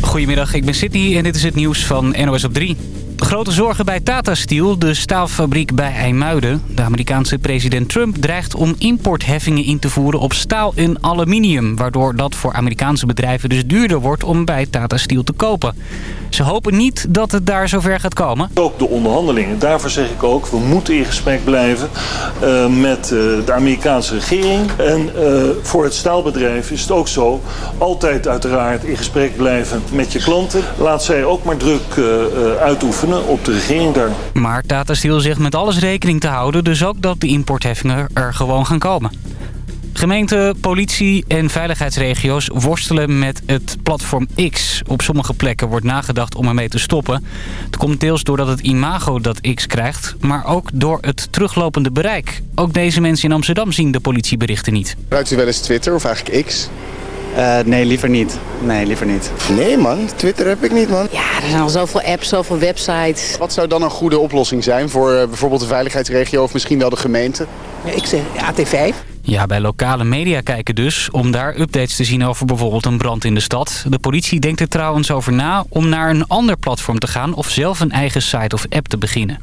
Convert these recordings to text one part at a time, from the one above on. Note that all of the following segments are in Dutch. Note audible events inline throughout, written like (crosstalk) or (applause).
Goedemiddag, ik ben Sydney en dit is het nieuws van NOS op 3. Grote zorgen bij Tata Steel, de staalfabriek bij IJmuiden. De Amerikaanse president Trump dreigt om importheffingen in te voeren op staal en aluminium... waardoor dat voor Amerikaanse bedrijven dus duurder wordt om bij Tata Steel te kopen. Ze hopen niet dat het daar zover gaat komen. Ook de onderhandelingen. Daarvoor zeg ik ook, we moeten in gesprek blijven uh, met uh, de Amerikaanse regering. En uh, voor het staalbedrijf is het ook zo, altijd uiteraard in gesprek blijven met je klanten. Laat zij ook maar druk uitoefenen op de regering daar. Maar Tata Steel zegt met alles rekening te houden, dus ook dat de importheffingen er gewoon gaan komen. Gemeente, politie en veiligheidsregio's worstelen met het platform X. Op sommige plekken wordt nagedacht om ermee te stoppen. Het komt deels doordat het imago dat X krijgt, maar ook door het teruglopende bereik. Ook deze mensen in Amsterdam zien de politieberichten niet. Gebruikt u wel eens Twitter of eigenlijk X? Uh, nee, liever niet. Nee, liever niet. Nee man, Twitter heb ik niet man. Ja, er zijn al zoveel apps, zoveel websites. Wat zou dan een goede oplossing zijn voor uh, bijvoorbeeld de veiligheidsregio of misschien wel de gemeente? Ja, ik zeg AT5. Ja, bij lokale media kijken dus, om daar updates te zien over bijvoorbeeld een brand in de stad. De politie denkt er trouwens over na om naar een ander platform te gaan of zelf een eigen site of app te beginnen.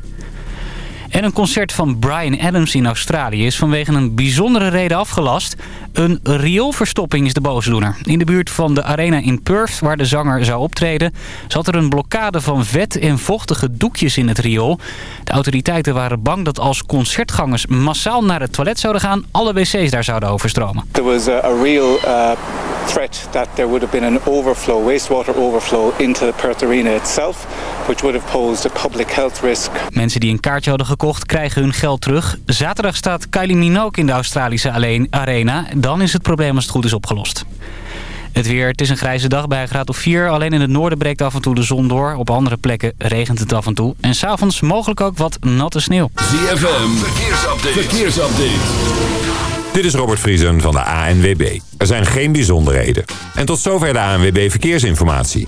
En een concert van Brian Adams in Australië is vanwege een bijzondere reden afgelast. Een rioolverstopping is de boosdoener. In de buurt van de arena in Perth, waar de zanger zou optreden... zat er een blokkade van vet en vochtige doekjes in het riool. De autoriteiten waren bang dat als concertgangers massaal naar het toilet zouden gaan... alle wc's daar zouden overstromen. There was a real uh, threat that there would have been an overflow, wastewater overflow... into the Perth Arena itself, which would have posed a public health risk. Mensen die een kaartje hadden gekocht krijgen hun geld terug. Zaterdag staat Kylie Minogue in de Australische arena. Dan is het probleem als het goed is opgelost. Het weer, het is een grijze dag bij een graad of 4. Alleen in het noorden breekt af en toe de zon door. Op andere plekken regent het af en toe. En s'avonds mogelijk ook wat natte sneeuw. ZFM, verkeersupdate. verkeersupdate. Dit is Robert Vriesen van de ANWB. Er zijn geen bijzonderheden. En tot zover de ANWB Verkeersinformatie.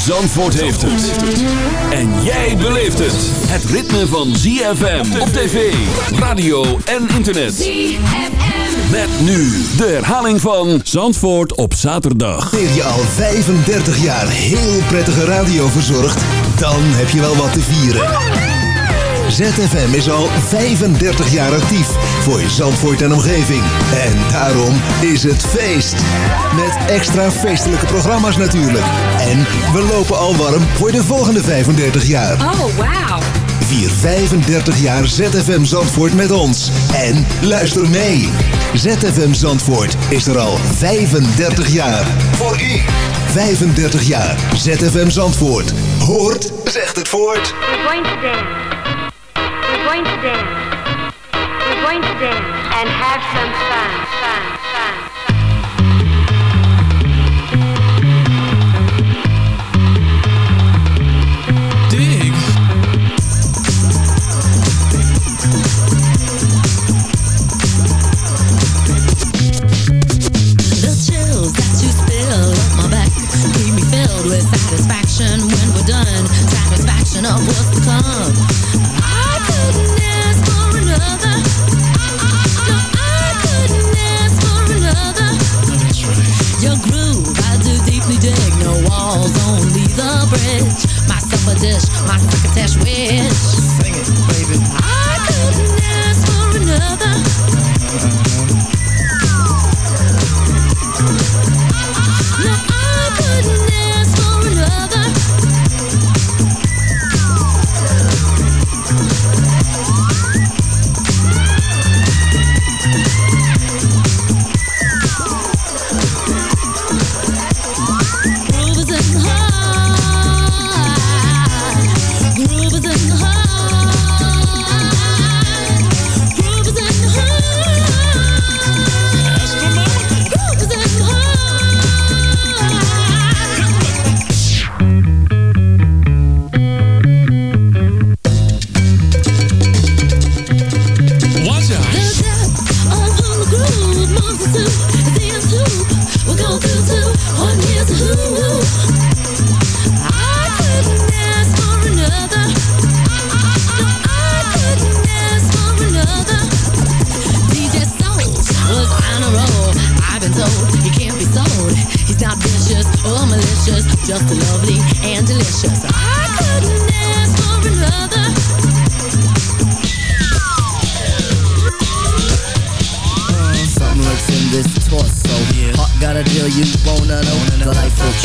Zandvoort heeft het. En jij beleeft het. Het ritme van ZFM op tv, radio en internet. ZFM. Met nu de herhaling van Zandvoort op zaterdag. Ben je al 35 jaar heel prettige radio verzorgd? Dan heb je wel wat te vieren. ZFM is al 35 jaar actief voor Zandvoort en omgeving. En daarom is het feest. Met extra feestelijke programma's natuurlijk. En we lopen al warm voor de volgende 35 jaar. Oh, wauw. Vier 35 jaar ZFM Zandvoort met ons. En luister mee. ZFM Zandvoort is er al 35 jaar. Voor u. 35 jaar. ZFM Zandvoort. Hoort, zegt het voort. We're going to dance. We're going to dance. We're going to dance and have some fun, fun.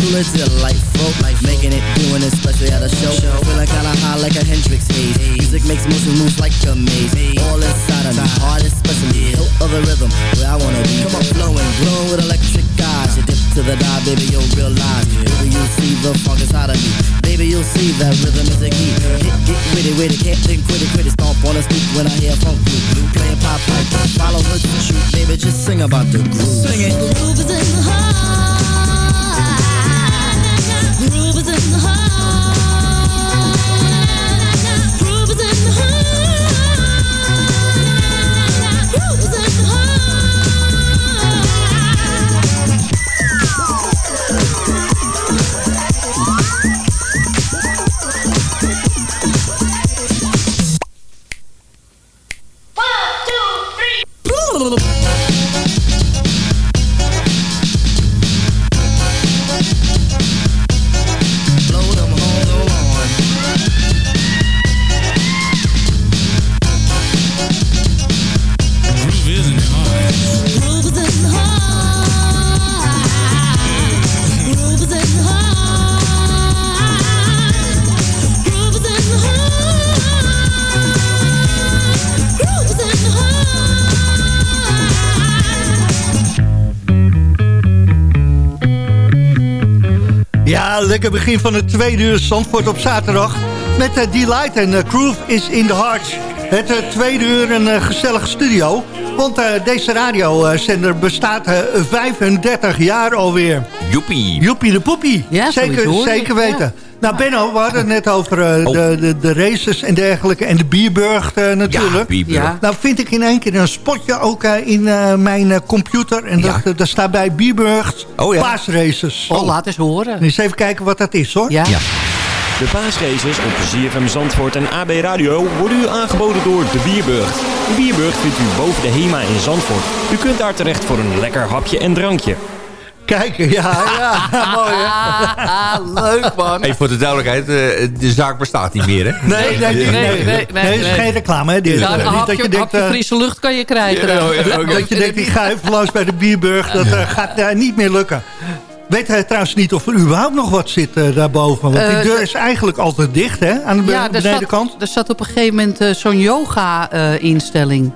Delightful, truly delightful. Life making it, doing it, especially at a show. Feeling kinda high like a Hendrix haze. Music makes motion moves like a maze. All inside of me, heart especially. Hilt of the rhythm, where I wanna be. Come on, flowing, glowing with electric eyes. You dip to the dive, baby, you'll realize. Baby, you'll see the funk inside of me. Baby, you'll see that rhythm is the key. Get, get witty, witty, can't think, quit it, quit it. Stomp on the stoop when I hear funk blue. Playing pop pipe, follow her to shoot. Baby, just sing about the groove. Sing it. The groove is in the heart. Lekker begin van het tweede uur Zandvoort op zaterdag. Met uh, Delight en uh, Groove is in the Heart. Het uh, tweede uur een gezellige studio. Want uh, deze radiozender bestaat uh, 35 jaar alweer. Joepie. Joepie de poepie. Ja, zeker, zeker weten. ja. Nou Benno, we hadden het net over uh, Oh. de, de, de races en dergelijke. En de Bierburg uh, natuurlijk. Bierburg. Ja. Nou vind ik in één keer een spotje ook uh, in uh, mijn uh, computer. En dat, Ja. uh, daar staat bij Bierburg Oh ja. paasraces. Oh, laat eens horen. Eens even kijken wat dat is hoor. Ja. De paasraces op ZFM Zandvoort en AB Radio worden u aangeboden door De Bierburgt. De Bierburgt vindt u boven de HEMA in Zandvoort. U kunt daar terecht voor een lekker hapje en drankje. Kijken, ja, ja, (laughs) mooi hè. Leuk man. Even voor de duidelijkheid, eh, de zaak bestaat niet meer, hè? Nee, nee, nee, nee, nee, nee, nee, het is geen reclame, hè, dit. Ja, Eh, een niet hapje, dat je denkt, eh, frisse lucht kan je krijgen. Ja, dan. ja, ja, oké. (laughs) dat je denkt, ik ga even langs bij de Bierburg. Dat gaat niet meer lukken. Weet hij trouwens niet of er überhaupt nog wat zit eh, daarboven? Want die Eh, deur is eigenlijk altijd dicht, hè? Aan de Ja, er benedenkant. zat, er zat op een gegeven moment eh, zo'n yoga-instelling.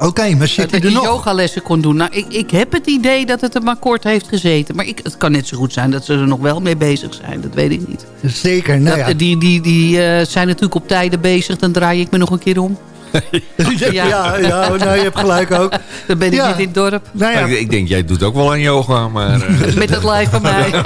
Oké, maar zit dat hij er nog? yogalessen kon doen. Nou, ik, ik heb het idee dat het er maar kort heeft gezeten. Maar ik, het kan net zo goed zijn dat ze er nog wel mee bezig zijn. Dat weet ik niet. Zeker, nou Dat- ja. Die, die, die zijn natuurlijk op tijden bezig. Dan draai ik me nog een keer om. (laughs) ja, ja, nou, je hebt gelijk ook. Dan ben ik Ja. niet in het dorp. Nou ja, Ik, ik denk, jij doet ook wel aan yoga, maar... (laughs) eh, Met dat lijf van mij. (laughs)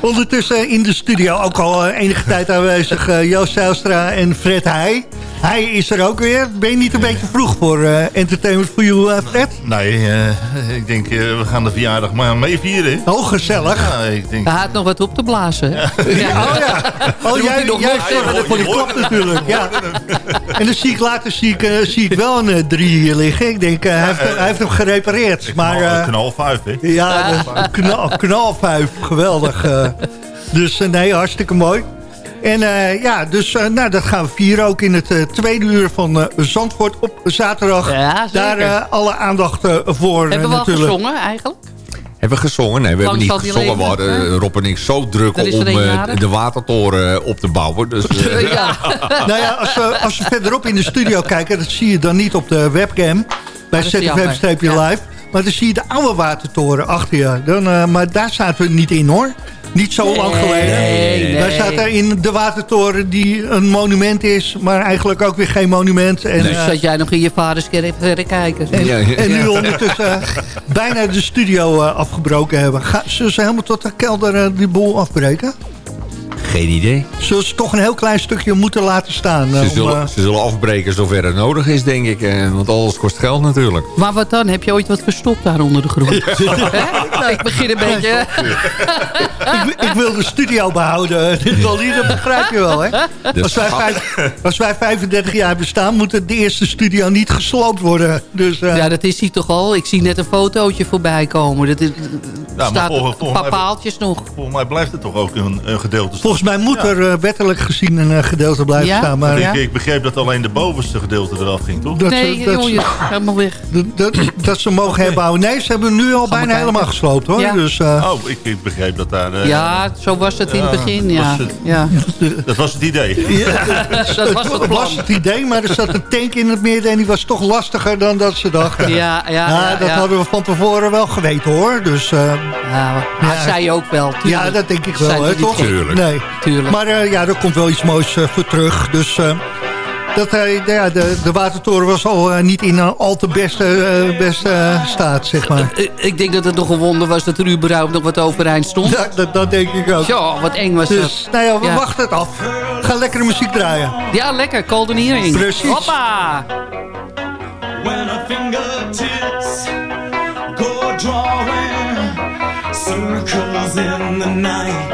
ondertussen in de studio ook al eh, enige tijd aanwezig eh, Joost Zijlstra en Fred Heij. Hij is er ook weer. Ben je niet een beetje vroeg voor eh, Entertainment for You, Fred? Nee, eh, ik denk, eh, we gaan de verjaardag maar mee vieren. Oh, gezellig. Ja, ik denk... Hij had nog wat op te blazen. hè? Ja. Oh ja. Oh, jij, nog jij zegt dat voor die klap natuurlijk. Ja. (laughs) En dan zie ik later zie ik, eh, zie ik wel een eh, drie hier liggen. Ik denk, eh, hij, heeft, hij heeft hem gerepareerd. Maar, knal, eh, knal 5, hè? ja, de- knal, knalvijf. Geweldig. dus nee, hartstikke mooi. En eh, ja, dus eh, nou, dat gaan we vieren ook in het tweede uur van eh, Zandvoort op zaterdag. Ja, zeker. Daar eh, alle aandacht voor eh, Hebben we al natuurlijk. gezongen eigenlijk? Hebben we gezongen? Nee, we hebben niet gezongen. We leven, hadden hè? eh, Rob en ik zo druk om eh, de watertoren eh, op te bouwen. Dus, (laughs) eh, Ja. (laughs) nou ja, als we, als we verderop in de studio kijken... dat zie je dan niet op de webcam... bij dat Maar dan zie je de oude watertoren achter je. Dan, eh, maar daar zaten we niet in, hoor. Niet zo Nee, lang geleden. nee. Wij zaten in de watertoren die een monument is... maar eigenlijk ook weer geen monument. En, Dus eh, zat jij nog in je vaders verder kijken. en, Ja, ja. en nu ondertussen eh, bijna de studio afgebroken hebben. Ga, zullen ze helemaal tot de kelder die boel afbreken? Geen idee. Zullen ze toch een heel klein stukje moeten laten staan? eh, Ze om, zullen, eh, ze zullen afbreken zover het nodig is, denk ik. eh, Want alles kost geld natuurlijk. Maar wat dan? Heb je ooit wat verstopt daar onder de grond? (laughs) Nou, ik begin een beetje... (laughs) ik, ik wil de studio behouden. (laughs) Dolly, dat begrijp je wel, hè? Als wij, vijf- als wij 35 jaar bestaan, moet de eerste studio niet gesloopt worden. Dus, eh, Ja, dat is hij toch al. Ik zie net een fotootje voorbij komen. Dat is, maar staat volgens- een paar mij- paaltjes nog. Volgens mij blijft het toch ook een, een gedeelte volgens mij moet er eh, wettelijk gezien een eh, gedeelte blijven Ja? staan. Maar ik, ik begreep dat alleen de bovenste gedeelte eraf ging, toch? Dat- nee, dat- helemaal weg. (coughs) dat, dat, dat ze mogen herbouwen. Nee, ze hebben hem nu al bijna helemaal gesloopt, hoor. Ja. Dus, eh, Oh, ik, ik begreep dat daar... eh, Ja, zo was het in het begin, dat ja. was het. ja. (laughs) Dat was het idee. (laughs) (laughs) dat was het was het idee, maar er zat een tank in het midden... en die was toch lastiger dan dat ze dachten. Ja, ja, ja, dat ja. hadden we van tevoren wel geweten, hoor. Dus, eh, Ja, maar je ook wel. tuurlijk. ja, dat denk ik wel, hè, toch? Tuurlijk. Nee. Tuurlijk. Maar eh, ja, er komt wel iets moois voor terug. Dus dat, eh, ja, de, de watertoren was al eh, niet in een al te beste, eh, beste eh, staat, zeg maar. Ik- Ik denk dat het nog een wonder was dat er überhaupt nog wat overeind stond. Ja, dat, dat denk ik ook. Ja, wat eng was dat. Dus, nou ja, we Ja. wachten het af. Ga lekkere muziek draaien. Ja, lekker. Golden Earring. Precies. Hoppa! when our fingertips go drawing circles in the night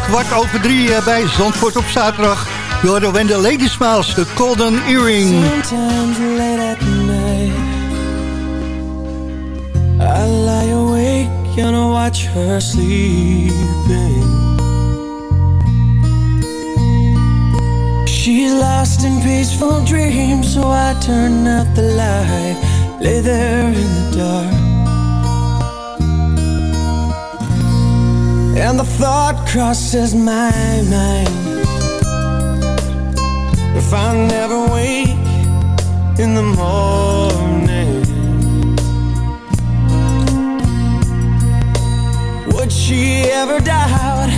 Kwart over drie eh, bij Zandvoort op zaterdag. Door de When the Lady Smiles, de Golden Earring. Sometimes late at night I lie awake and I watch her sleeping She's lost in peaceful dreams So I turn out the light Lay there in the dark And the thought crosses my mind. If I never wake in the morning Would she ever doubt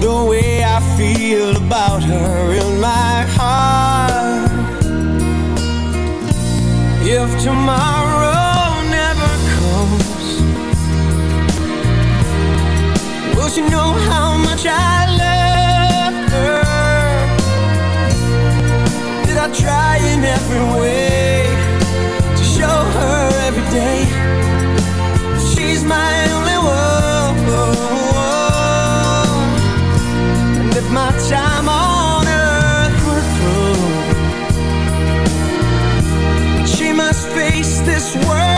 the way I feel about her in my heart? If tomorrow never comes Will she know how much I love her. Did I try in every way To show her every day. She's my only one And if my time on earth were through She must face this world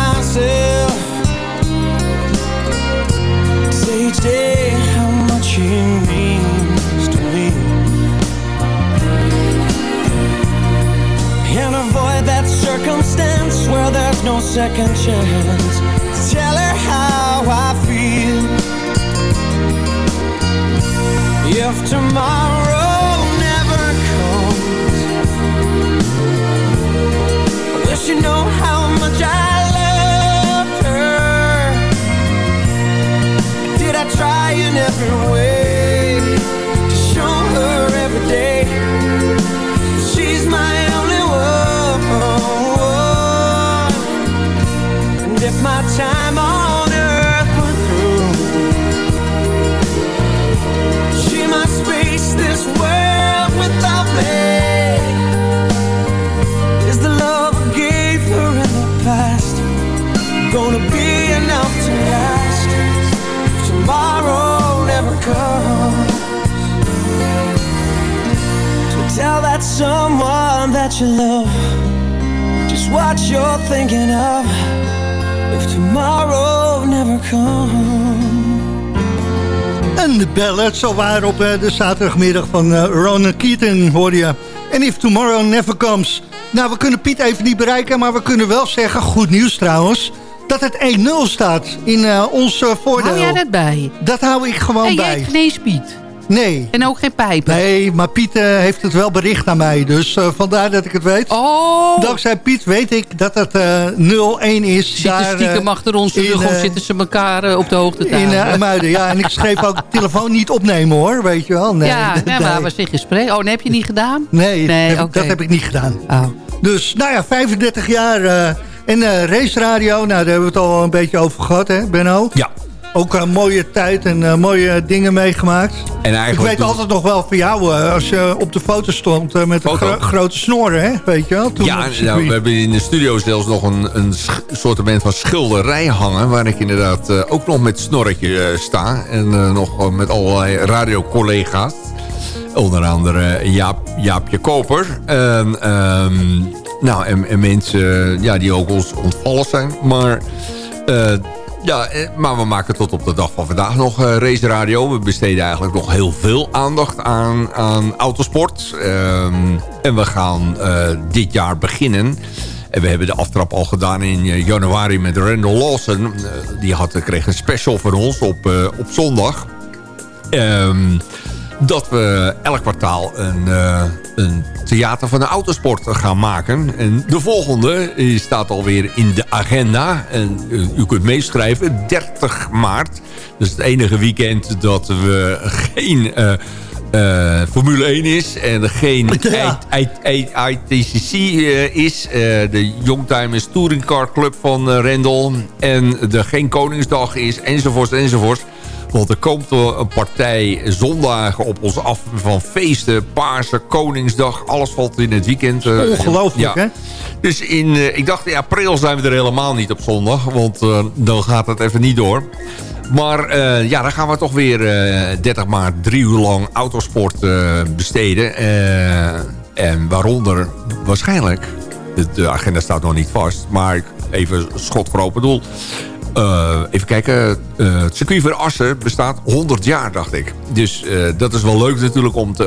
much means to me. And avoid that circumstance where there's no second chance. Tell her ballad, zo waar op eh, de zaterdagmiddag van eh, Ronan Keaton hoorde je. En If Tomorrow Never Comes. Nou, we kunnen Piet even niet bereiken, maar we kunnen wel zeggen, goed nieuws trouwens... dat het 1-0 staat in eh, ons voordeel. Hou jij dat bij? Dat hou ik gewoon En jij bij. hebt geen eens Piet. Nee. En ook geen pijpen. Nee, maar Piet eh, heeft het wel bericht aan mij. Dus eh, vandaar dat ik het weet. Oh. Dankzij Piet weet ik dat het eh 0-1 is. Zitten daar, stiekem achter onze in, rug of zitten ze elkaar op de hoogte te In houden? uh, Muiden, ja. En ik schreef ook (laughs) telefoon niet opnemen hoor, weet je wel. Nee, ja, nee. (laughs) nee, maar we was in gesprek. Oh, dat heb je niet gedaan? Nee, Nee, heb- dat heb ik niet gedaan. Oh. Dus, nou ja, 35 jaar eh, en eh race radio. Nou, daar hebben we het al een beetje over gehad, hè, Benno? Ja. Ook een mooie tijd en eh, mooie dingen meegemaakt. En eigenlijk ik weet toen- altijd nog wel van jou, eh, als je op de foto stond eh, met een Foto? gro- grote snoren, hè? Weet je wel? Toen Ja, nou, we hebben in de studio zelfs nog een, een soort van schilderij hangen... waar ik inderdaad eh, ook nog met snorretje eh, sta. En eh, nog met allerlei radiocollega's. Onder andere Jaap, Jaapje Koper. En, ehm, nou, en, en mensen ja, die ook ons ontvallen zijn. Maar... ja, eh, maar we maken tot op de dag van vandaag nog eh, race radio. We besteden eigenlijk nog heel veel aandacht aan, aan autosport. Ehm, en we gaan eh, dit jaar beginnen. En we hebben de aftrap al gedaan in januari met Randall Lawson. Die had, kreeg een special van ons op, op zondag. Ehm, dat we elk kwartaal een, eh, een theater van de autosport gaan maken. En de volgende staat alweer in de agenda. En eh, u kunt meeschrijven, 30 maart. Dus het enige weekend dat we geen... eh, Formule 1 is en er geen (laughs) Ja. ITCC is. de Youngtimers Touring Car Club van Rendel. En er geen Koningsdag is, enzovoort, enzovoort. Want er komt een partij zondagen op ons af van feesten, Paarse, Koningsdag. Alles valt in het weekend. eh, Ongelooflijk, ja. hè? Dus in, eh, ik dacht in april zijn we er helemaal niet op zondag. Want eh, dan gaat het even niet door. Maar ja, dan gaan we toch weer eh 30 maart drie uur lang autosport besteden. En waaronder waarschijnlijk, de, de agenda staat nog niet vast... maar even schot voor open doel... Eh, even kijken, eh, het circuit van Assen bestaat 100 jaar, dacht ik. Dus eh, dat is wel leuk natuurlijk om te,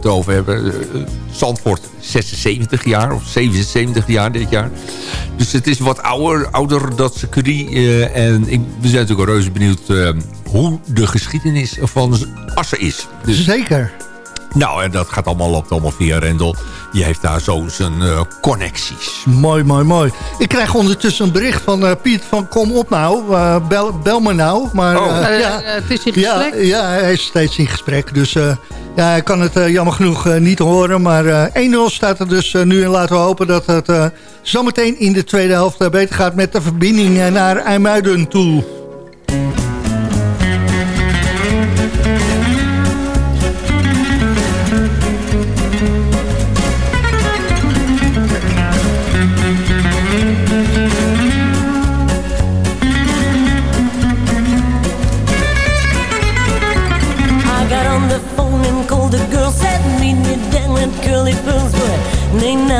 te over hebben. Zandvoort 76 jaar, of 77 jaar dit jaar. Dus het is wat ouder, ouder dat circuit. en ik, we zijn natuurlijk reuze benieuwd hoe de geschiedenis van Assen is. Dus, Zeker. Nou, en dat gaat allemaal, loopt allemaal via Rendel. Die heeft daar zo zijn eh, connecties. Mooi, mooi, mooi. Ik krijg ondertussen een bericht van eh, Piet van kom op nou, eh, bel, bel me nou. Maar Oh. ja, eh, het is in ja, gesprek. ja, hij is steeds in gesprek. Dus eh, ja, hij kan het jammer genoeg niet horen. Maar eh 1-0 staat er dus nu. En laten we hopen dat het eh, zometeen in de tweede helft beter gaat met de verbinding naar IJmuiden toe.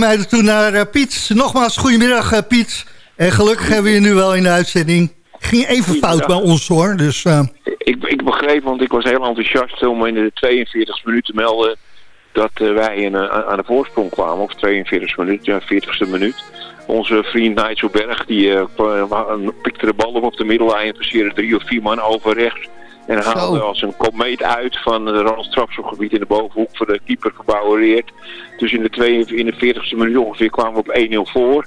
Gaan naar uh, IJmuiden toe, naar eh, Piet. Nogmaals, goedemiddag eh, Piet. En gelukkig hebben we je nu wel in de uitzending. Ging even fout bij ons hoor, dus... eh, Ik, ik begreep, want ik was heel enthousiast om in de 42 minuten te melden dat wij in, aan de voorsprong kwamen, of 42 minuten, ja, 40ste minuut. Onze vriend Nigel Berg, die wa- pikte de bal op op de middellijn en passeerde drie of vier man over rechts. En haalde als een komeet uit van het Ronald Strafschopgebied in de bovenhoek voor de keeper verbouwereerd. Dus in de 42e minuut ongeveer kwamen we op 1-0 voor.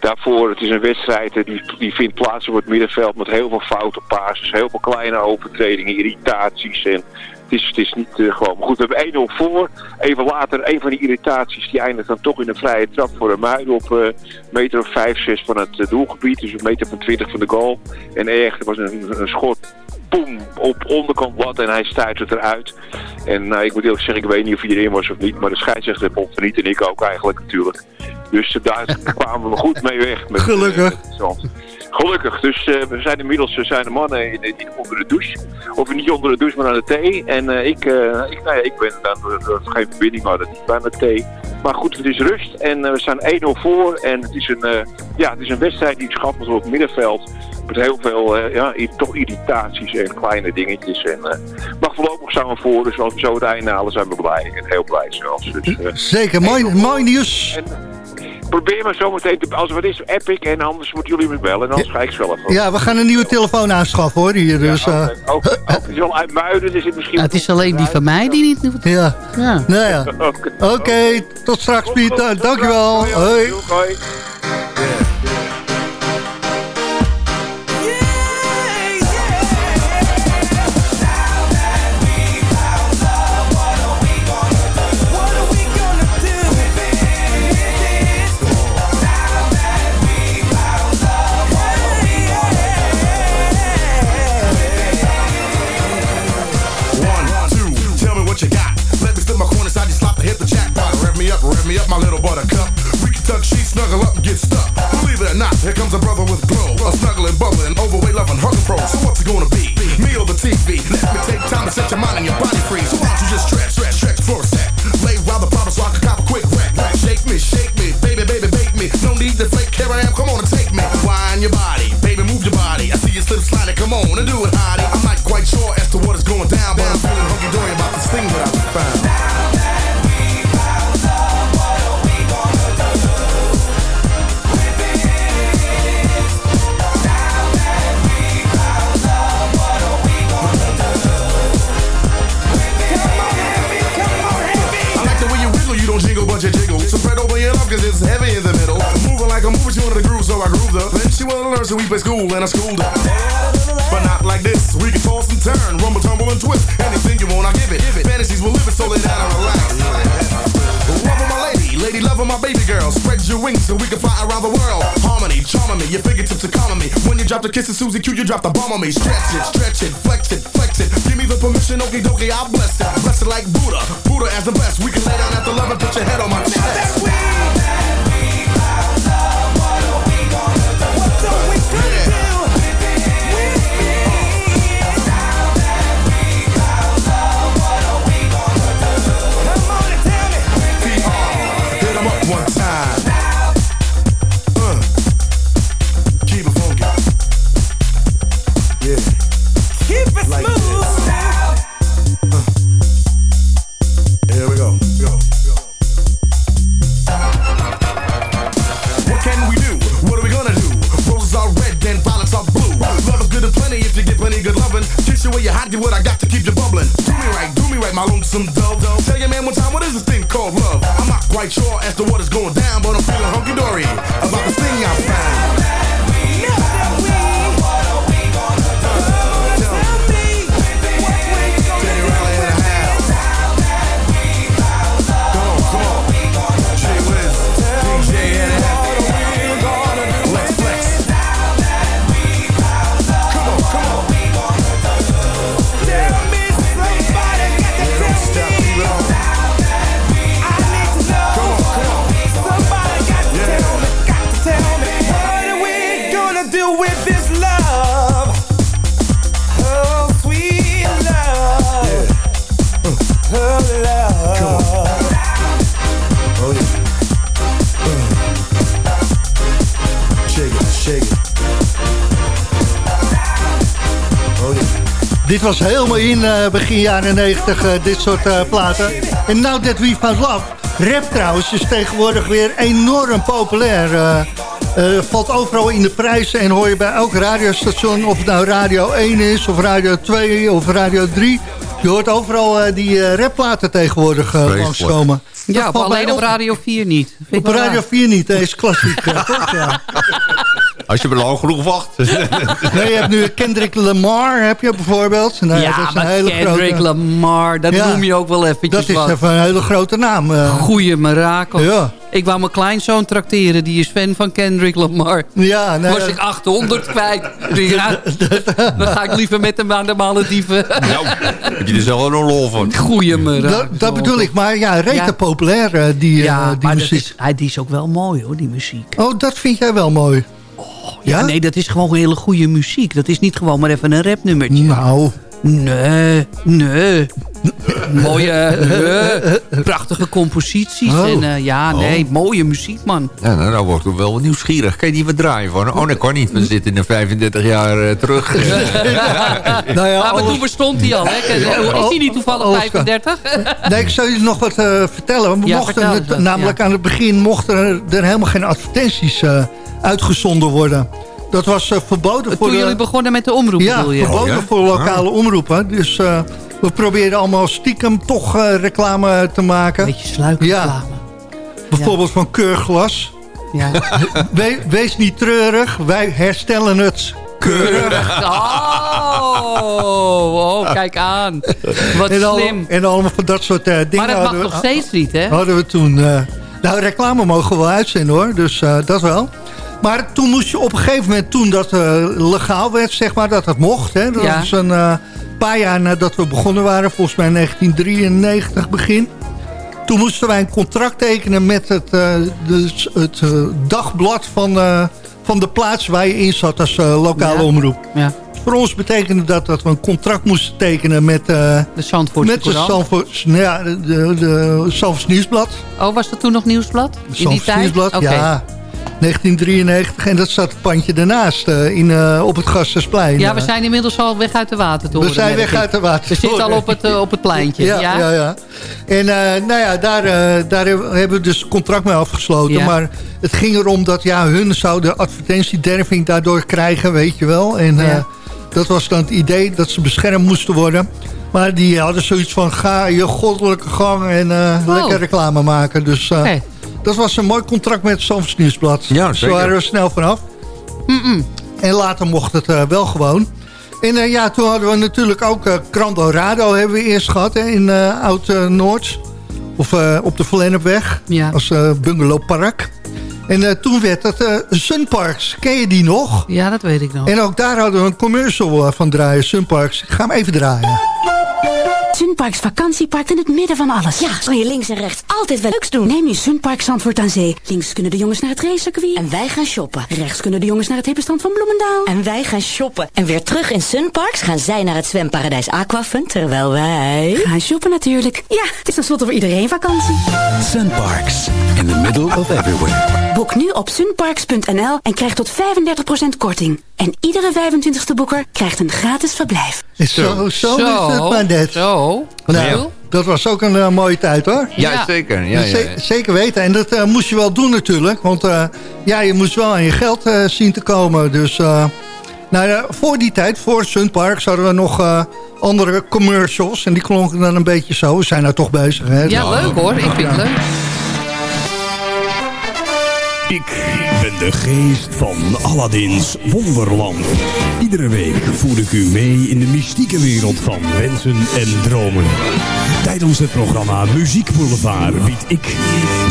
Daarvoor, het is een wedstrijd eh, die, die vindt plaats op het middenveld met heel veel foute passes, heel veel kleine overtredingen, irritaties en het is, het is niet eh, gewoon. Maar goed, we hebben 1-0 voor. Even later, een van die irritaties, die eindigt dan toch in een vrije trap voor een muiden op eh meter of 5, 6 van het doelgebied. Dus een meter van 20 van de goal. En echt, er was een, een schot, boem, op onderkant lat en hij stuit het eruit. En nou, ik moet eerlijk zeggen, ik weet niet of hij erin was of niet, maar de scheidsrechter het niet en ik ook eigenlijk natuurlijk. Dus daar (laughs) kwamen we goed mee weg. Met, Gelukkig. eh, met zand. Gelukkig. Dus eh, we zijn inmiddels eh, zijn de mannen in, in, onder de douche. Of niet onder de douche, maar aan de thee. En eh, ik, eh, ik, nou ja, ik ben dan geen verbinding hadden, niet bij mijn thee. Maar goed, het is rust en eh, we staan 1-0 voor. En het is een, eh, ja, het is een wedstrijd die schappelt op het middenveld. Met heel veel eh, ja, toch irritaties en kleine dingetjes. En, eh, maar voorlopig staan we voor, dus als we zo het einde halen zijn we blij. En heel blij zelfs. Dus, eh, Zeker, mooi, mooi nieuws. Probeer maar zometeen, te, als er wat is, epic. En anders moeten jullie me bellen. En anders ga ik zelf. Ja, we gaan een nieuwe telefoon aanschaffen hoor, hier. Dus, eh, Ook, ook, (laughs) het is wel uit Muiden, zit misschien... Ja, het is alleen die van mij die niet... ja. Ja. Nou ja. (laughs) Oké, tot straks Piet. Dankjewel. Hoi. Hoi. My little buttercup. We can tuck sheets, snuggle up and get stuck. Believe it or not, here comes a brother with glow. A snuggling, bubbling, overweight, loving, hugging pro. So what's it gonna be? Me or the TV? Let me take time to set your mind and your body free. So we play school, and I schooled her. But not like this. We can toss and turn, rumble, tumble, and twist. Anything you want, I give it. Fantasies will live it, so lay down and relax. Love of my lady, lady love of my baby girl. Spread your wings so we can fly around the world. Harmony, charming me, your fingertips are calming me. When you drop the kiss of Susie Q, you drop the bomb on me. Stretch it, stretch it, flex it, flex it. Give me the permission, okie dokie, I'll bless it. Bless it like Buddha, Buddha as the best. We can lay down at the love and put your head on my chest. My lonesome dove. Tell your man one time, what is this thing called love? I'm not quite sure as to what is going down, but I'm feeling hunky dory about this thing I found. Dit was helemaal in eh, begin jaren 90, eh, dit soort eh, platen. En Now That We Found Love. Rap trouwens is tegenwoordig weer enorm populair. valt overal in de prijzen en hoor je bij elk radiostation... of het nou Radio 1 is, of Radio 2 of Radio 3... je hoort overal die rapplaten tegenwoordig langskomen. Dat Ja, valt alleen op. Radio 4 niet. Op Radio raar. 4 niet, dat is klassiek. toch? Ja. (laughs) Als je maar lang genoeg wacht. (laughs) Nee, je hebt nu Kendrick Lamar, heb je bijvoorbeeld. Nou, dat ja, is een maar hele Kendrick grote... Lamar, dat Ja. noem je ook wel eventjes Dat is wat. even een hele grote naam. eh. Goeie mirakel. Ja. Ik wou mijn kleinzoon trakteren, die is fan van Kendrick Lamar. Ja, nee, Was ik 800 kwijt. Ja, (laughs) dan ga ik liever met hem aan de Malediven. Nou, heb je er zelf een lol van. Goeie mirakel. dat, dat bedoel ik, maar ja, rete Ja. populair, eh, die, Ja, eh, die maar dat muziek. is, hij, die is ook wel mooi hoor, die muziek. Oh, dat vind jij wel mooi. Ja? nee, dat is gewoon hele goede muziek. Dat is niet gewoon maar even een rapnummertje. Nou. Nee, nee. Mooie, (laughs) eh, prachtige composities. Oh. En eh, ja, nee, mooie muziek, man. Ja, nou, nou word ik wel nieuwsgierig. Kan je die wat draaien voor? Oh, dat kan niet. We zitten in 35 jaar eh, terug. (laughs) Nou ja, Ah, maar alles- toen bestond hij al, hè? Is hij niet toevallig Alles kan. 35? Nee, ik zou je nog wat vertellen. We Ja, mochten vertel het- namelijk ja. aan het begin mochten er, helemaal geen advertenties uitgezonden worden. Dat was eh, verboden voor Toen de... jullie begonnen met de omroep, Ja, bedoel je? verboden Oh, ja? voor lokale omroepen. Dus eh, we probeerden allemaal stiekem toch eh, reclame te maken. Beetje sluikreclame. Ja. Bijvoorbeeld van keurglas. Ja. (laughs) We- wees niet treurig, wij herstellen het keurig. (laughs) Oh, oh, kijk aan. Wat en, al- slim. en allemaal van dat soort eh, dingen. Maar dat mag we- nog steeds niet, hè? Hadden we toen... eh, nou, reclame mogen we wel uitzenden hoor, dus eh, dat wel. Maar toen moest je op een gegeven moment, toen dat eh, legaal werd, zeg maar, dat het mocht. Hè, dat Ja. was een eh, paar jaar nadat we begonnen waren, volgens mij 1993 begin. Toen moesten wij een contract tekenen met het, eh, dus het dagblad van, van de plaats waar je in zat als lokale Ja. omroep. Ja. Voor ons betekende dat dat we een contract moesten tekenen met, De Zandvoortse met. Zandvoorts, nou ja, de, de, de Nieuwsblad. Oh, was dat toen nog Nieuwsblad? In die tijd? Nieuwsblad, ja. 1993 en dat zat het pandje daarnaast eh, in, eh, op het Gasthuisplein. Ja, we zijn inmiddels al weg uit de watertoren. We zijn weg ik. uit de watertoren. We zitten al op het, eh, op het pleintje. (laughs) Ja, ja, ja. En nou ja, daar, daar hebben we dus contract mee afgesloten. Ja. Maar het ging erom dat ja, hun zouden advertentiederving daardoor krijgen, weet je wel. En Ja. dat was dan het idee dat ze beschermd moesten worden. Maar die hadden zoiets van, ga je goddelijke gang en lekker reclame maken. Dus. Dat was een mooi contract met het Zandvoorts Nieuwsblad. Ja, Zo waren we snel vanaf. En later mocht het eh, wel gewoon. En eh, ja, toen hadden we natuurlijk ook eh Crando Rado hebben we eerst gehad hè, in eh, Oud-Noord. Of eh, op de Verlennepweg. Ja. Als eh, bungalowpark. En eh, toen werd het eh, Sunparks. Ken je die nog? Ja, dat weet ik nog. En ook daar hadden we een commercial eh, van draaien. Sunparks. Ik ga hem even draaien. Sunparks vakantiepark in het midden van alles. Ja, kan je links en rechts altijd wel leuks doen. Neem nu Sunpark Zandvoort aan Zee. Links kunnen de jongens naar het racecircuit. En wij gaan shoppen. Rechts kunnen de jongens naar het hippenstand van Bloemendaal. En wij gaan shoppen. En weer terug in Sunparks gaan zij naar het zwemparadijs Aquafun, terwijl wij... Gaan shoppen natuurlijk. Ja, het is tenslotte voor iedereen vakantie. Sunparks, in the middle of everywhere. Boek nu op sunparks.nl en krijg tot 35% korting. En iedere 25ste boeker krijgt een gratis verblijf. Zo, zo, is het maar net. Zo. Nou, dat was ook een eh, mooie tijd hoor. Ja, Ja. zeker. Ja, ja, Ze- ja. Zeker weten. En dat eh, moest je wel doen natuurlijk. Want eh, ja, je moest wel aan je geld eh, zien te komen. Dus eh, nou, voor die tijd, voor Sunparks, hadden we nog eh, andere commercials. En die klonken dan een beetje zo. We zijn nou toch bezig. Hè? Ja, leuk hoor. Ik vind het leuk. Ik de geest van Aladdin's Wonderland. Iedere week voer ik u mee in de mystieke wereld van wensen en dromen. Tijdens het programma Muziek Boulevard bied ik,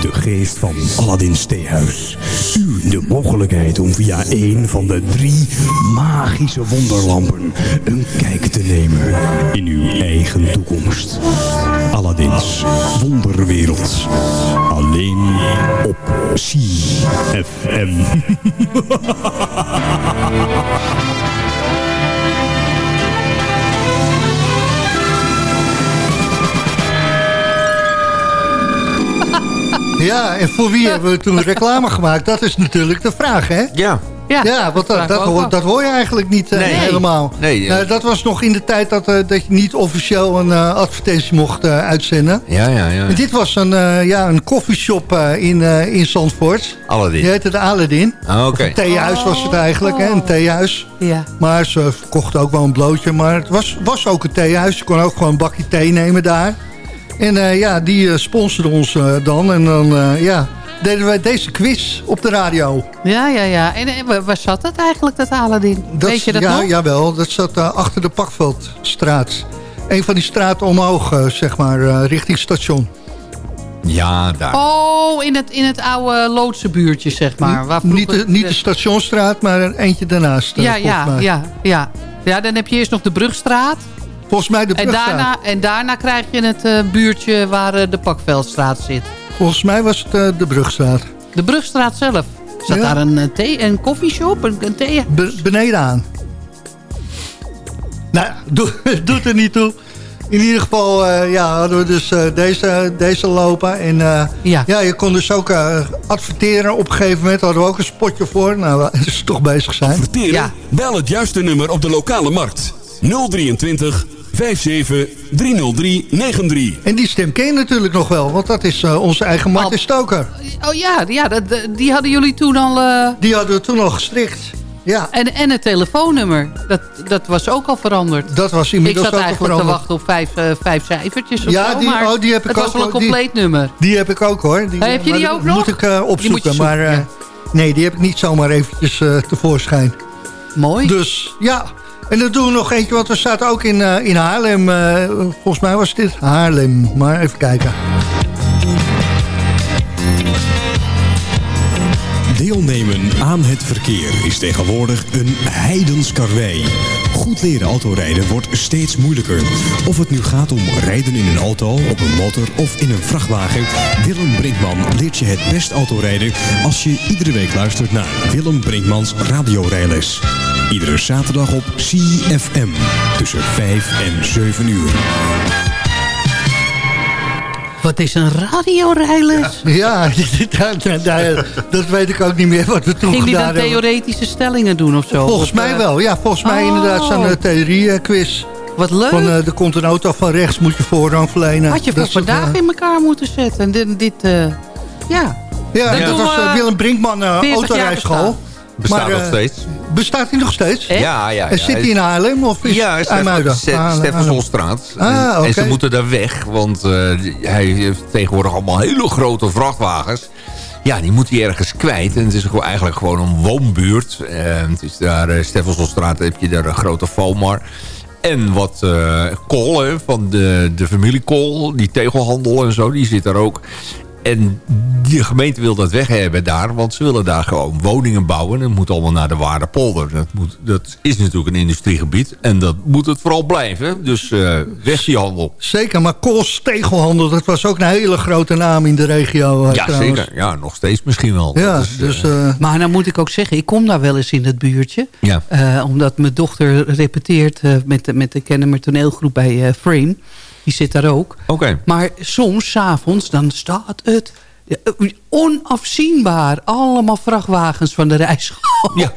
de geest van Aladdin's Theehuis, u de mogelijkheid om via een van de drie magische wonderlampen een kijk te nemen in uw eigen toekomst. Aladdin's Wonderwereld. Alleen op CFM. Ja, en voor wie hebben we toen reclame gemaakt? Dat is natuurlijk de vraag, hè? Ja. Ja, want dat, dat, hoor, af. dat hoor je eigenlijk niet eh, Nee. helemaal. Nee, Eh, dat was nog in de tijd dat, eh, dat je niet officieel een eh, advertentie mocht eh, uitzenden. Ja, ja, ja. En dit was een, eh ja, een koffieshop eh, in, eh, in Zandvoort. Aladdin. Die heette de Aladdin. Ah, Oké. Een theehuis was het eigenlijk, hè? een theehuis. Ja. Maar ze verkochten ook wel een blootje. Maar het was, was ook een theehuis. Je kon ook gewoon een bakje thee nemen daar. En eh, ja, die eh, sponsorde ons eh, dan. En dan eh, ja, deden wij deze quiz op de radio. Ja, ja, ja. En, en waar- zat dat eigenlijk, dat Aladdin? Dat, Weet je dat ja, nog? Jawel, dat zat eh, achter de Pakveldstraat. Een van die straten omhoog, eh, zeg maar, eh, richting station. Ja, daar. Oh, in het, in het oude loodse buurtje, zeg maar. Waar niet, de, niet de stationstraat, maar een eentje daarnaast. Ja, ja, mij. ja, ja. Ja, dan heb je eerst nog de Brugstraat. Volgens mij de En Brugstraat. daarna, en daarna krijg je het eh, buurtje waar de Pakveldstraat zit. Volgens mij was het eh, de Brugstraat. De Brugstraat zelf. Zat Ja. daar een, eh, thee, een koffieshop, een, een thee? Be- beneden aan. Nou, (laughs) doe- doet er niet toe. In ieder geval eh, ja, hadden we dus eh, deze, deze lopen. En eh, ja. je kon dus ook adverteren. Op een gegeven moment hadden we ook een spotje voor. Nou, we (laughs) dus toch bezig zijn. Adverteren? Bel het juiste nummer op de lokale markt. 023 57 303 93. En die stem ken je natuurlijk nog wel. Want dat is eh, onze eigen Martin Stoker. Oh ja, ja dat, die hadden jullie toen al... eh, Die hadden we toen al gestrikt. Ja. En, en het telefoonnummer, dat, dat was ook al veranderd. Dat was inmiddels Ik zat ook al eigenlijk te veranderd. wachten op vijf, eh, vijf cijfertjes of Ja, zo, die, maar oh, die heb ik het ook was wel een. Die- compleet nummer. Die heb ik ook hoor. Die, Oh, heb je die ook nog? moet ik eh, moet opzoeken. maar eh, ja. nee, die heb ik niet zomaar eventjes eh, tevoorschijn. Mooi. Dus ja. En dan doen we nog eentje, want we zaten ook in, eh, in Haarlem. eh, volgens mij was dit Haarlem. Maar even kijken. Deelnemen aan het verkeer is tegenwoordig een heidens karwei. Goed leren autorijden wordt steeds moeilijker. Of het nu gaat om rijden in een auto, op een motor of in een vrachtwagen. Willem Brinkman leert je het best autorijden als je iedere week luistert naar Willem Brinkmans radiorijles. Iedere zaterdag op CFM tussen 5 en 7 uur. Wat is een radiorijles? Ja, dat, dat- dat- dat weet ik ook niet meer wat we toen Ging die dan gedaan hebben. theoretische stellingen doen of zo? Volgens Of, mij eh, wel. Ja, volgens mij Oh. inderdaad zo'n uh, theorie-quiz. Wat leuk. Van, eh, er komt een auto van rechts, moet je voorrang verlenen. Had je voor vandaag eh, in elkaar moeten zetten. En dit, dit eh, ja. Ja, Dan dat was eh, Willem Brinkman uh, 40 jaar autorijschool. Bestaat Maar, nog eh, steeds. Bestaat hij nog steeds? Ja, ja, ja. En zit hij in Haarlem of is Ja, IJmuiden? Steffensonstraat. Ah, En- oké. En ze moeten daar weg, want eh, hij heeft tegenwoordig allemaal hele grote vrachtwagens. Ja, die moet hij ergens kwijt. En het is eigenlijk gewoon een woonbuurt. Eh, het is daar, uh, Steffensonstraat heb je daar een grote FOMAR. En wat eh kool hè, van de, de familie Kool, die tegelhandel en zo, die zit daar ook. En de gemeente wil dat weg hebben daar, want ze willen daar gewoon woningen bouwen. En het moet allemaal naar de Waardepolder. Dat, moet, dat is natuurlijk een industriegebied en dat moet het vooral blijven. Dus eh weg die handel. Zeker, maar Kools Tegelhandel, dat was ook een hele grote naam in de regio. eh, Ja, trouwens. zeker. Ja, nog steeds misschien wel. Ja, Dat is, dus... eh, eh, Maar nou moet ik ook zeggen, ik kom daar wel eens in het buurtje. Ja. Eh, omdat mijn dochter repeteert eh, met, de, met de Kennemer toneelgroep bij eh, Frame. Die zit daar ook. Oké. Maar soms, s'avonds, dan staat het eh, onafzienbaar. Allemaal vrachtwagens van de rijschool. (laughs) Ja,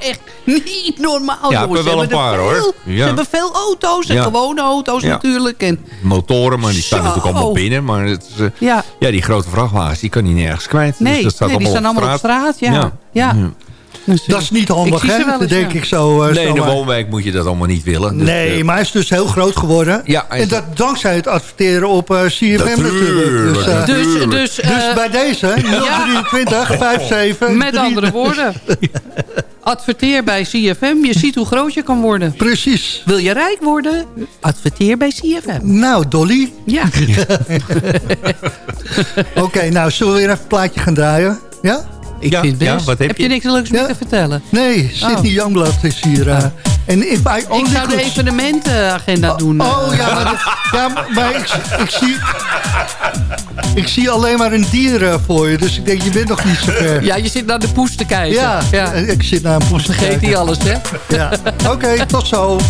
echt niet normaal. Ja, jongens. we wel Ze een hebben paar, hoor. veel. Ja. Ze hebben veel auto's en Ja. gewone auto's Ja. natuurlijk. En, motoren, maar die staan Zo. natuurlijk allemaal binnen. Maar het eh, ja. ja, die grote vrachtwagens, die kan hij nergens kwijt. Nee, dus dat staat nee die staan allemaal op straat. Ja. Ja. Dus, dat is niet handig, hè? Dat denk ja. ik zo. eh, nee, in de woonwijk moet je dat allemaal niet willen. Dus, nee, eh, maar hij is dus heel groot geworden. Ja, en dat dankzij het adverteren op eh, CFM natuurlijk. Natuurlijk, Dus, Dus, dus, dus bij deze, (laughs) 023 57 Met andere woorden. (laughs) Adverteer bij CFM. Je ziet hoe groot je kan worden. Precies. Wil je rijk worden? Adverteer bij CFM. Nou, Dolly. Ja. (laughs) Oké, nou, zullen we weer even een plaatje gaan draaien? Ja? Ik Ja, vind best. ja, wat heb je? je? niks leuks meer te vertellen? Nee, Sydney Oh. Youngblood is hier. eh, en if I Ik zou de evenementenagenda doen. eh. Oh ja, maar, de- ja, maar ik, ik, zie, ik zie alleen maar een dier eh, voor je. Dus ik denk, je bent nog niet zo ver. Ja, je zit naar de poes te kijken. Ja, ik zit naar een poes te Vergeet kijken. hij alles, hè? Ja. Oké, tot zo. (laughs)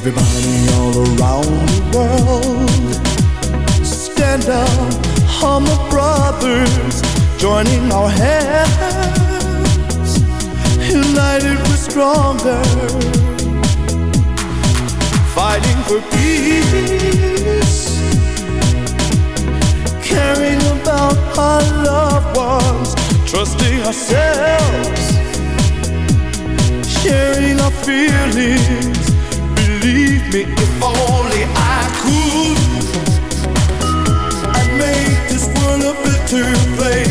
Everybody all around the world. Stand up, humble brothers Joining our hands. United we're stronger. Fighting for peace. Caring about our loved ones Trusting ourselves. Sharing our feelings. If only I could. I'd make this world a better place.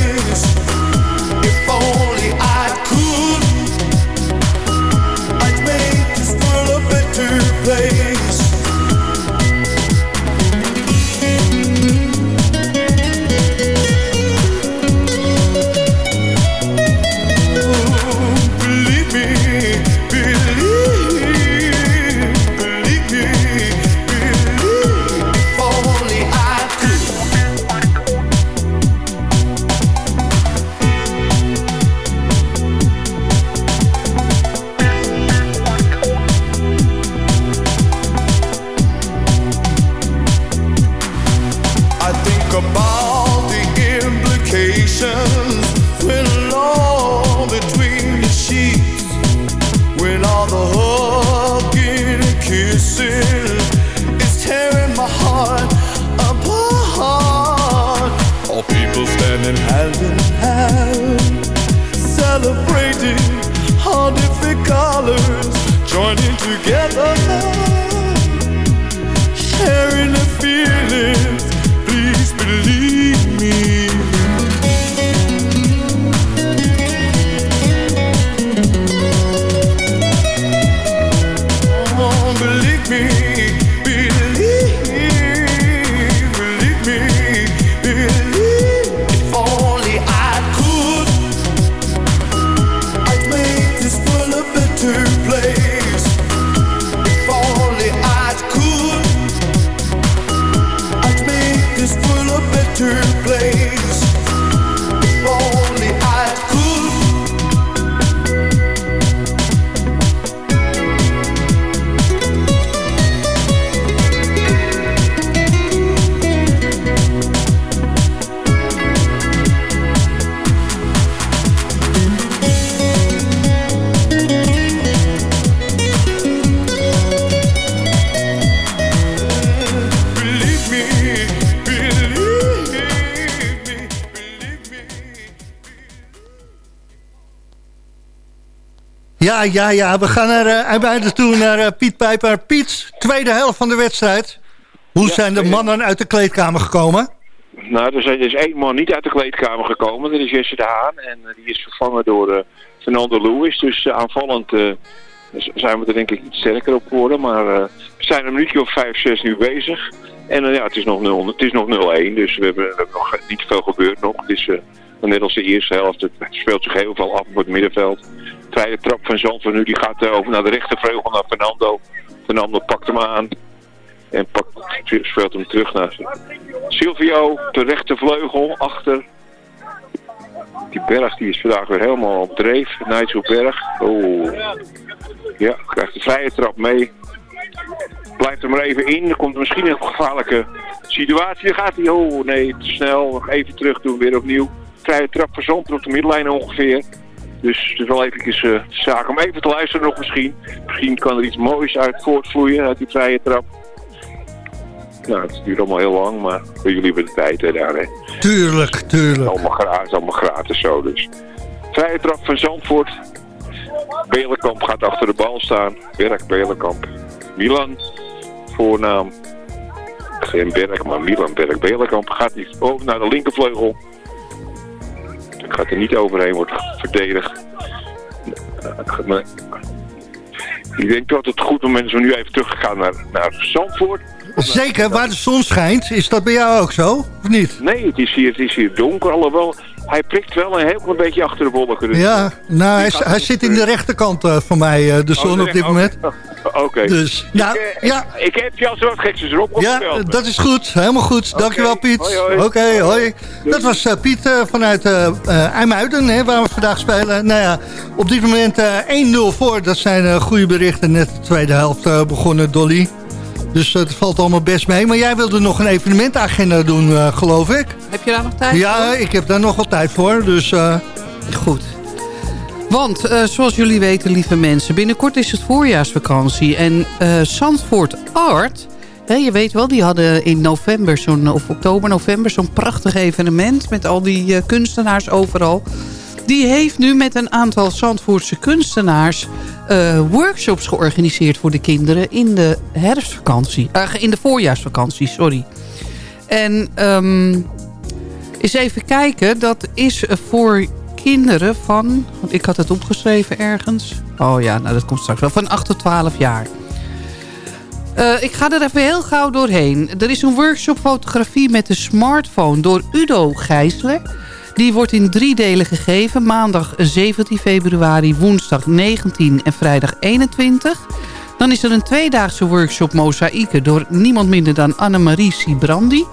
Ja, ja. We gaan naar uh, bijna toe naar eh, Piet Pijper. Piet, tweede helft van de wedstrijd. Hoe zijn de mannen uit de kleedkamer gekomen? Nou, er, er is één man niet uit de kleedkamer gekomen. Dat is Jesse de Haan. En eh, die is vervangen door eh, Fernando Lewis. Dus eh, aanvallend eh, zijn we er denk ik iets sterker op geworden. Maar eh, we zijn een minuutje of vijf, zes nu bezig. En eh, ja, het is nog 0 het is nog 0-1. Dus we hebben, we hebben nog niet veel gebeurd nog. Het is eh, net als de eerste helft. Het speelt zich heel veel af op het middenveld. Vrije trap van Zandvoort nu. Die gaat eh, over naar de rechtervleugel naar Fernando. Fernando pakt hem aan. En pakt, speelt hem terug naar Silvio, de rechtervleugel, achter. Die berg die is vandaag weer helemaal op dreef. Nijtselberg. Oh. Ja, krijgt de vrije trap mee. Blijft er maar even in. Er komt misschien een gevaarlijke situatie. Gaat hij. Oh nee, te snel. Nog even terug doen, weer opnieuw. Vrije trap Zandvoort op de middenlijn ongeveer. Dus het is wel eventjes eh, zaak om even te luisteren nog misschien. Misschien kan er iets moois uit voortvloeien uit die vrije trap. Nou, het duurt allemaal heel lang, maar jullie hebben de tijd hè, daar. Hè. Tuurlijk, tuurlijk. Allemaal, gra het is allemaal gratis zo dus. Vrije trap van Zandvoort. Belenkamp gaat achter de bal staan. Berg Belenkamp. Milan, voornaam. Geen Berg, maar Milan Berg Belenkamp gaat niet over naar de linkervleugel. Gaat er niet overheen, wordt verdedigd. Maar Ik denk dat het goed moment is om nu even terug te gaan naar, naar Zandvoort. Zeker, waar de zon schijnt. Is dat bij jou ook zo, of niet? Nee, het is hier, het is hier donker. Alhoewel, hij prikt wel een heel klein beetje achter de wolken. Dus Ja, nou, hij, hij zit in de rechterkant eh, van mij, eh, de zon op dit moment. Oké. Dus, nou, ik, eh, ja. Ik, ik heb je als wat gekjes erop Ja, opgesteld. dat is goed. Helemaal goed. Dankjewel, Piet. Hoi. Oké, hoi. Dat was eh, Piet eh, vanuit eh eh, IJmuiden, hè, waar we vandaag spelen. Nou ja, op dit moment eh 1-0 voor. Dat zijn eh, goede berichten. Net de tweede helft eh, begonnen, Dolly. Dus dat valt allemaal best mee. Maar jij wilde nog een evenementagenda doen, eh, geloof ik. Heb je daar nog tijd Ja, ik heb daar nog wel tijd voor. Dus, eh, Goed. Want, eh, zoals jullie weten, lieve mensen... binnenkort is het voorjaarsvakantie. En Zandvoort Art... Hè, je weet wel, die hadden in november, zo'n, of oktober, november... zo'n prachtig evenement met al die kunstenaars overal. Die heeft nu met een aantal Zandvoortse kunstenaars... eh, workshops georganiseerd voor de kinderen in de herfstvakantie. eh, in de voorjaarsvakantie, sorry. En ehm, eens even kijken, dat is voor kinderen van... Ik had het opgeschreven ergens. Oh ja, nou dat komt straks wel. Van 8 tot 12 jaar. Eh, ik ga er even heel gauw doorheen. Er is een workshop fotografie met de smartphone door Udo Gijsler. Die wordt in drie delen gegeven. Maandag 17 februari, woensdag 19 en vrijdag 21. Dan is er een tweedaagse workshop mozaïeken door niemand minder dan Annemarie Sibrandi.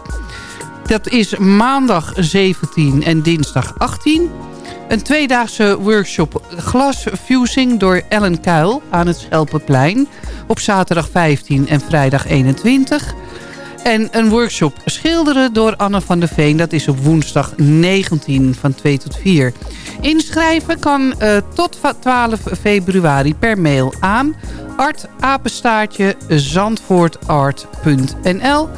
Dat is maandag 17 en dinsdag 18. Een tweedaagse workshop glasfusing door Ellen Kuil aan het Schelpenplein. Op zaterdag 15 en vrijdag 21. En een workshop schilderen door Anne van der Veen. Dat is op woensdag 19 van 2 tot 4. Inschrijven kan eh, tot va- 12 februari per mail aan artapenstaartje zandvoortart.nl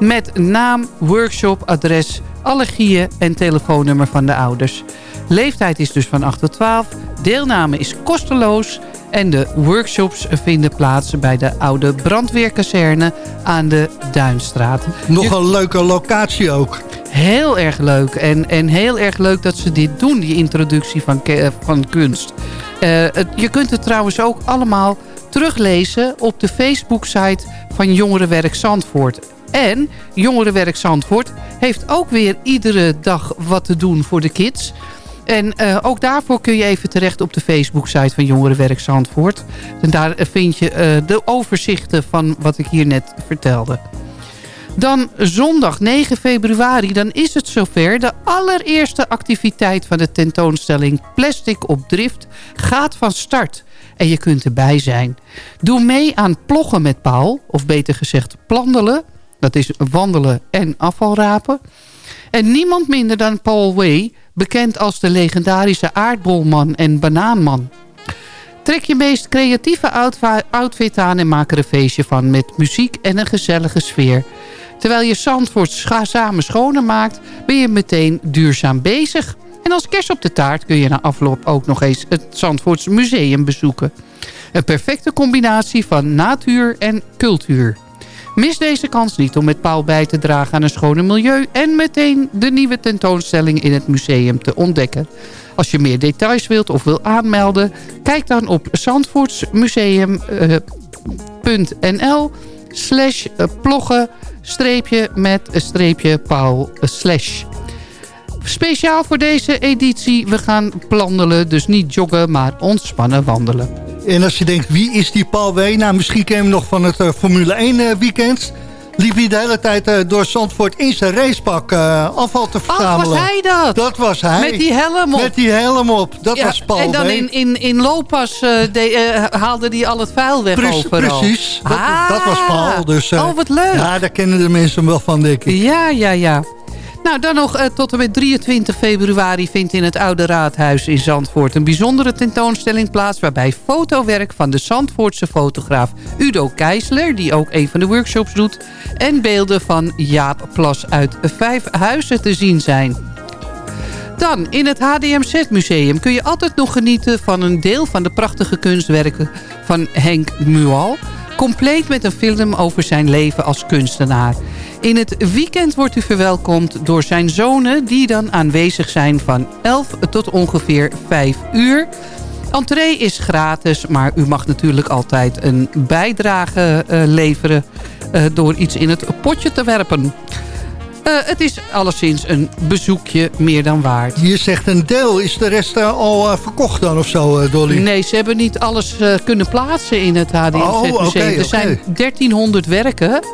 met naam, workshop, adres, allergieën en telefoonnummer van de ouders. Leeftijd is dus van 8 tot 12. Deelname is kosteloos. En de workshops vinden plaats bij de oude brandweerkazerne aan de Duinstraat. nog een leuke locatie ook. Heel erg leuk. En, en heel erg leuk dat ze dit doen, die introductie van, eh, van kunst. Eh, het- je kunt het trouwens ook allemaal teruglezen op de Facebook-site van Jongerenwerk Zandvoort. En Jongerenwerk Zandvoort heeft ook weer iedere dag wat te doen voor de kids. En eh, ook daarvoor kun je even terecht op de Facebook-site van Jongerenwerk Zandvoort. En daar eh, vind je eh, de overzichten van wat ik hier net vertelde. Dan zondag 9 februari, dan is het zover. De allereerste activiteit van de tentoonstelling Plastic op Drift gaat van start. En je kunt erbij zijn. Doe mee aan ploggen met Paul, of beter gezegd plandelen. Dat is wandelen en afvalrapen. En niemand minder dan Paul Way, bekend als de legendarische aardbolman en banaanman. Trek je meest creatieve outfit aan en maak er een feestje van... met muziek en een gezellige sfeer. Terwijl je Zandvoort samen schoner maakt... ben je meteen duurzaam bezig. En als kerst op de taart kun je na afloop ook nog eens... het Zandvoorts Museum bezoeken. Een perfecte combinatie van natuur en cultuur. Mis deze kans niet om met Paul bij te dragen aan een schoner milieu... en meteen de nieuwe tentoonstelling in het museum te ontdekken. Als je meer details wilt of wil aanmelden... kijk dan op zandvoortsmuseum.nl slash eh, ploggen streepje met streepje paul slash. Speciaal voor deze editie, we gaan plandelen, dus niet joggen, maar ontspannen wandelen. En als je denkt, wie is die Paul W? Nou, misschien ken je hem nog van het eh, Formule 1 eh, weekend. Liep hij de hele tijd eh, door Zandvoort in zijn racepak afval te verzamelen. was hij dat? Dat was hij. Met die helm op. Met die helm op. Dat Ja, was Paul En dan in, in, in Lopas de- haalde hij al het vuil weg Precies, overal. precies. Dat, Ah. dat was Paul. Dus, oh, wat leuk. Ja, daar kennen de mensen hem wel van, denk ik. Ja, ja, ja. Nou, dan nog eh, tot en met 23 februari vindt in het Oude Raadhuis in Zandvoort... een bijzondere tentoonstelling plaats... waarbij fotowerk van de Zandvoortse fotograaf Udo Keisler... die ook een van de workshops doet... en beelden van Jaap Plas uit vijf huizen te zien zijn. Dan, in het HDMZ-museum kun je altijd nog genieten van een deel van de prachtige kunstwerken van Henk Mual. Compleet met een film over zijn leven als kunstenaar. In het weekend wordt u verwelkomd door zijn zonen die dan aanwezig zijn van 11 tot ongeveer 5 uur. Entree is gratis, maar u mag natuurlijk altijd een bijdrage eh, leveren eh, door iets in het potje te werpen. Eh, het is alleszins een bezoekje meer dan waard. Je zegt een deel. Is de rest eh, al eh, verkocht dan of zo, Dolly? Nee, ze hebben niet alles kunnen plaatsen in het HDMZ Oh, museum. Er zijn 1300 werken.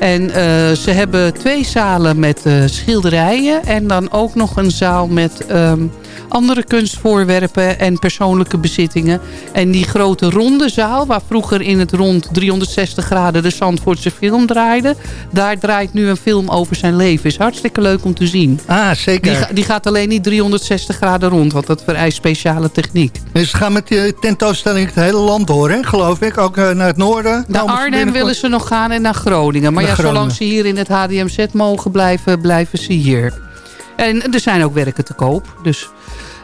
En ze hebben twee zalen met schilderijen. En dan ook nog een zaal met ehm, andere kunstvoorwerpen en persoonlijke bezittingen. En die grote ronde zaal, waar vroeger in het rond 360 graden de Zandvoortse film draaide. Daar draait nu een film over zijn leven. Is hartstikke leuk om te zien. Ah, zeker. Die, die gaat alleen niet 360 graden rond, want dat vereist speciale techniek. Dus ze gaan met de tentoonstelling het hele land door, hè, geloof ik. Ook eh, naar het noorden. Naar Arnhem willen ze nog gaan en naar Groningen. Maar Naar ja, zolang Groningen. ze hier in het HDMZ mogen blijven, blijven ze hier. En er zijn ook werken te koop. Dus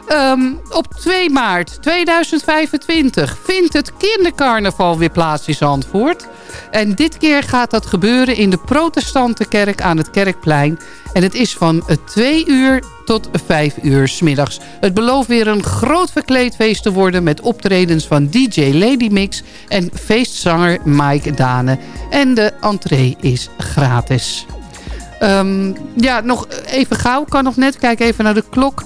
Ehm, op 2 maart 2025 vindt het kindercarnaval weer plaats in Zandvoort. En dit keer gaat dat gebeuren in de protestantenkerk aan het Kerkplein. En het is van 2 uur tot 5 uur middags. Het belooft weer een groot verkleedfeest te worden... met optredens van DJ Lady Mix en feestzanger Mike Dane. En de entree is gratis. Ehm, ja, nog even gauw. Kan nog net kijken even naar de klok.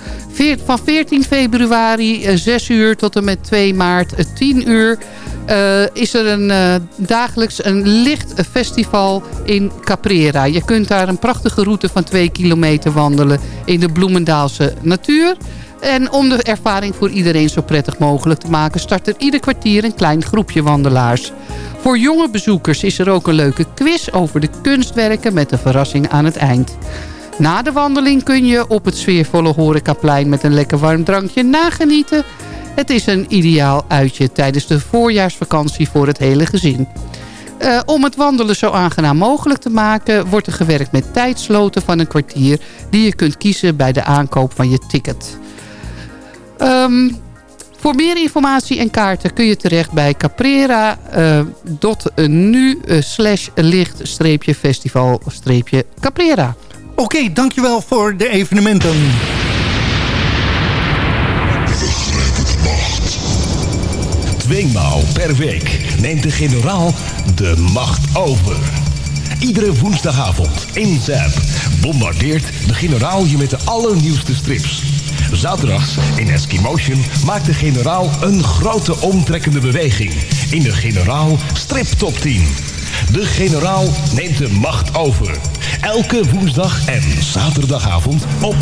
Van 14 februari eh, 6 uur tot en met 2 maart eh, 10 uur... eh, is er een, eh, dagelijks een licht festival in Caprera. Je kunt daar een prachtige route van 2 kilometer wandelen... in de Bloemendaalse natuur. En om de ervaring voor iedereen zo prettig mogelijk te maken... start er ieder kwartier een klein groepje wandelaars. Voor jonge bezoekers is er ook een leuke quiz over de kunstwerken... met een verrassing aan het eind. Na de wandeling kun je op het sfeervolle horecaplein... met een lekker warm drankje nagenieten. Het is een ideaal uitje tijdens de voorjaarsvakantie voor het hele gezin. Eh, om het wandelen zo aangenaam mogelijk te maken... wordt er gewerkt met tijdsloten van een kwartier... die je kunt kiezen bij de aankoop van je ticket. Ehm, voor meer informatie en kaarten kun je terecht bij caprera.nu uh, slash licht streepje festival streepje caprera. Oké, dankjewel voor de evenementen. Tweemaal per week neemt de generaal de macht over. Iedere woensdagavond in Zap bombardeert de generaal je met de allernieuwste strips. Zaterdags in Eskimotion maakt de generaal een grote omtrekkende beweging in de generaal strip top 10. De generaal neemt de macht over. Elke woensdag en zaterdagavond op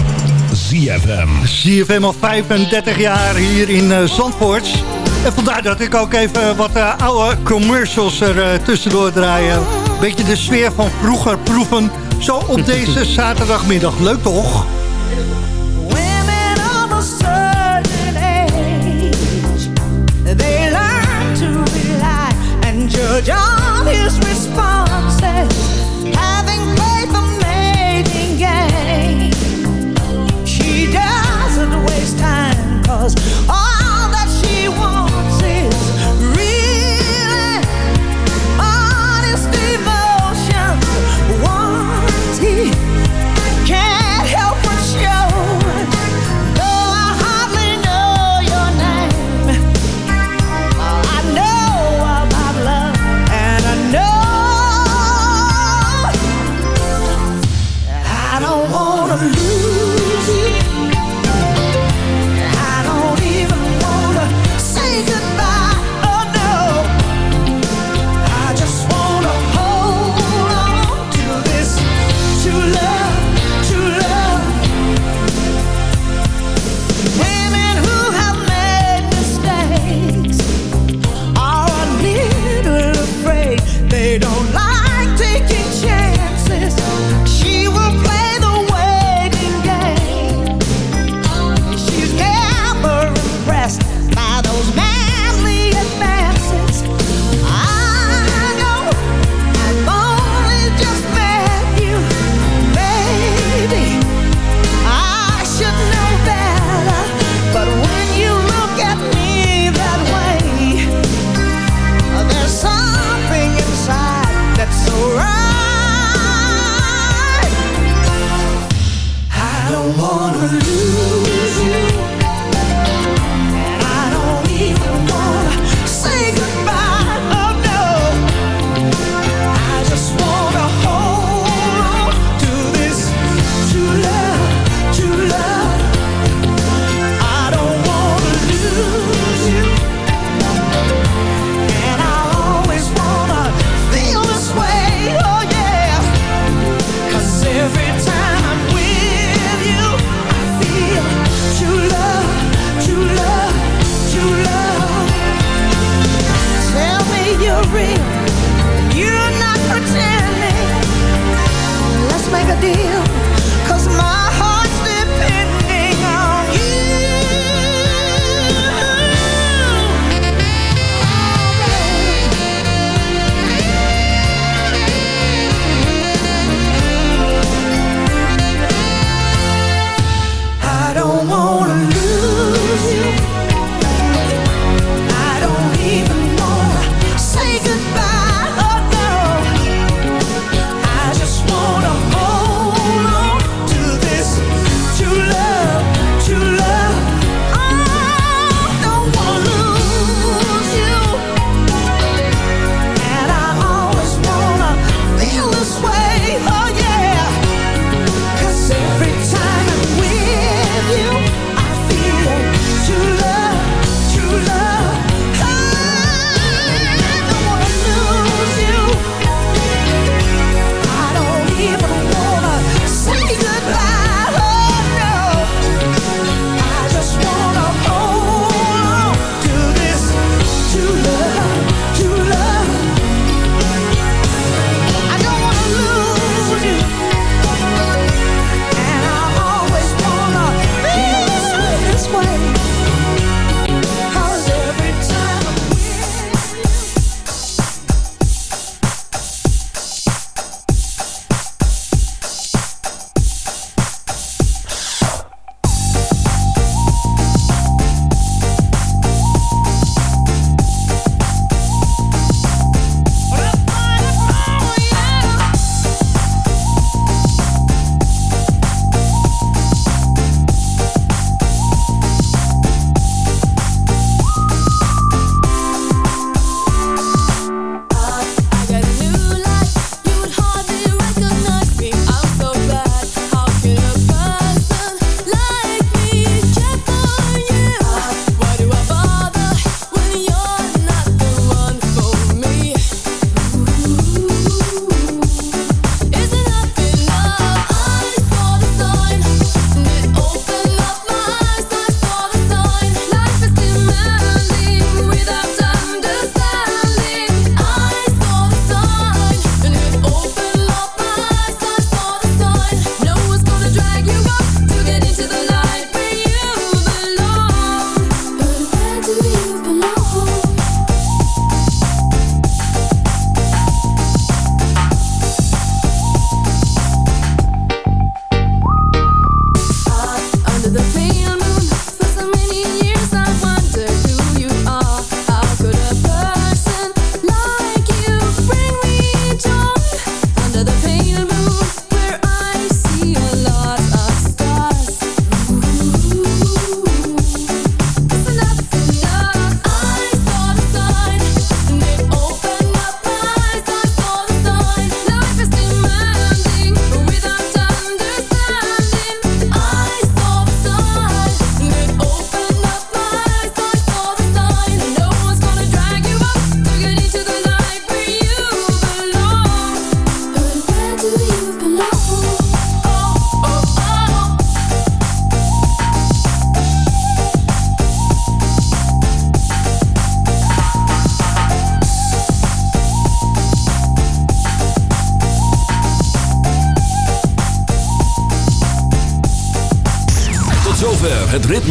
ZFM. ZFM al 35 jaar hier in eh, Zandvoort. En vandaar dat ik ook even wat eh, oude commercials er eh, tussendoor draaien. Beetje de sfeer van vroeger proeven. Zo op (laughs) deze zaterdagmiddag. Leuk toch? Women of a certain age, they learn to rely and judge on his response.